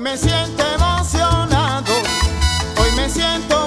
me siento emocionado, hoy me siento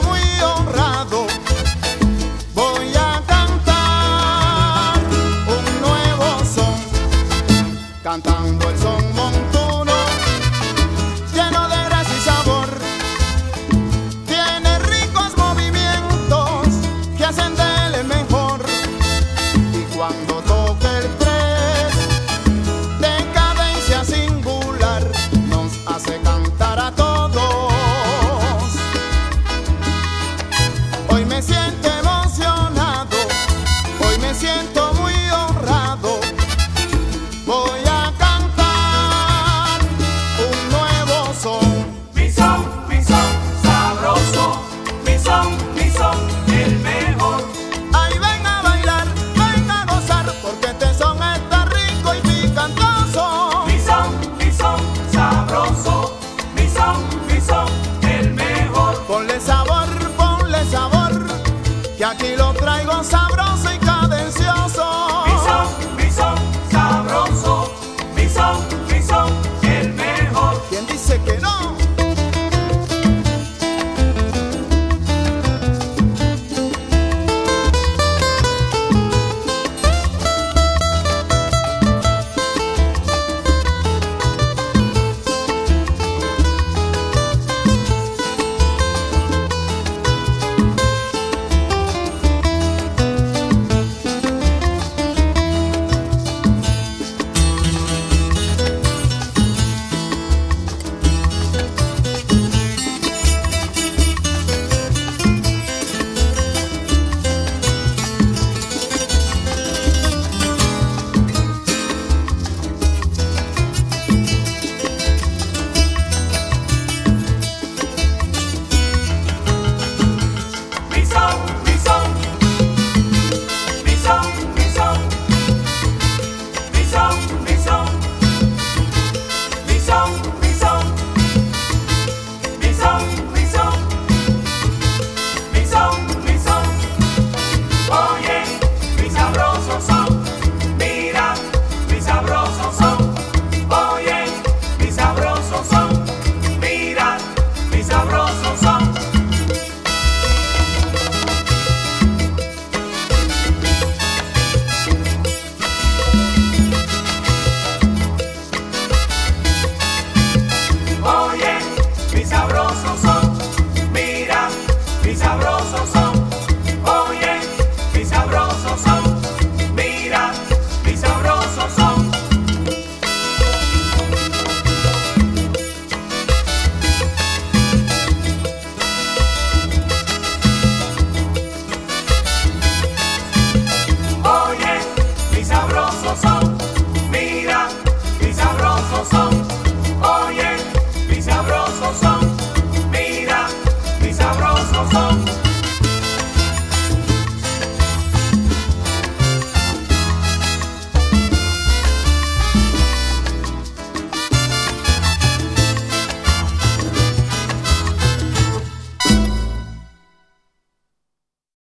que aquí lo traigo sabroso.